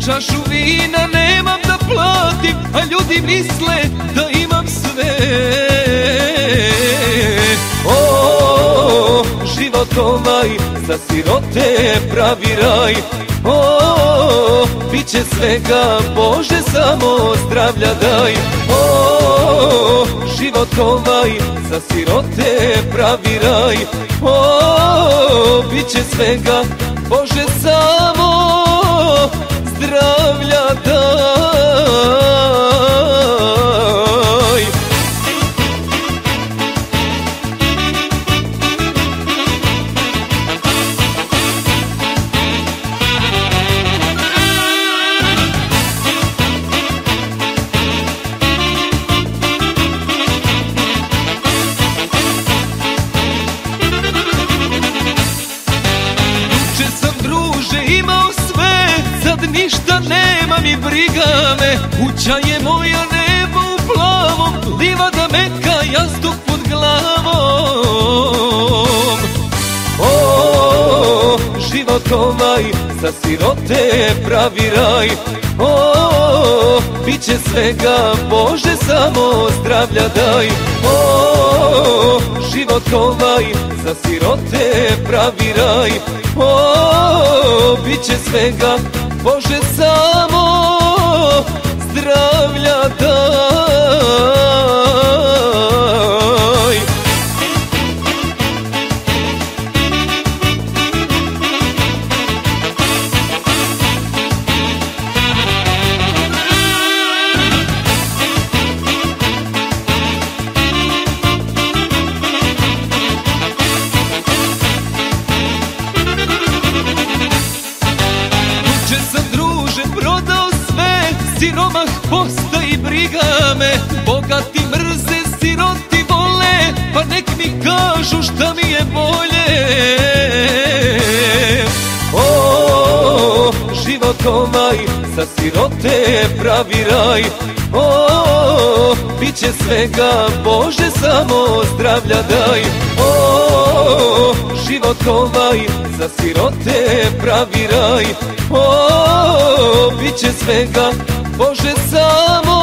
Čašu vina nemam da platim A ljudi misle da imam sve. O, život ovaj za sirote pravi raj. O, bit će svega Bože samo zdravlja daj. O, život ovaj za sirote pravi raj. O, bit će svega Bože samo zdravlja mi briga me. Kuća je moja nebo u plavom Livada meka, jastuk pod glavom. O, život ovaj za sirote pravi raj. O, bit će svega Bože samo zdravlja daj. O, život ovaj za sirote pravi raj. O, bit će svega Bože samo druže prodao sve Siromah posta i briga me Bogati mrze, siroti vole Pa nek mi kažu šta mi je bolje. O, život ovaj za sirote pravi raj. O, bit će svega Bože samo zdravlja daj. O, život ovaj za sirote pravi raj. O, bit će svega Bože samo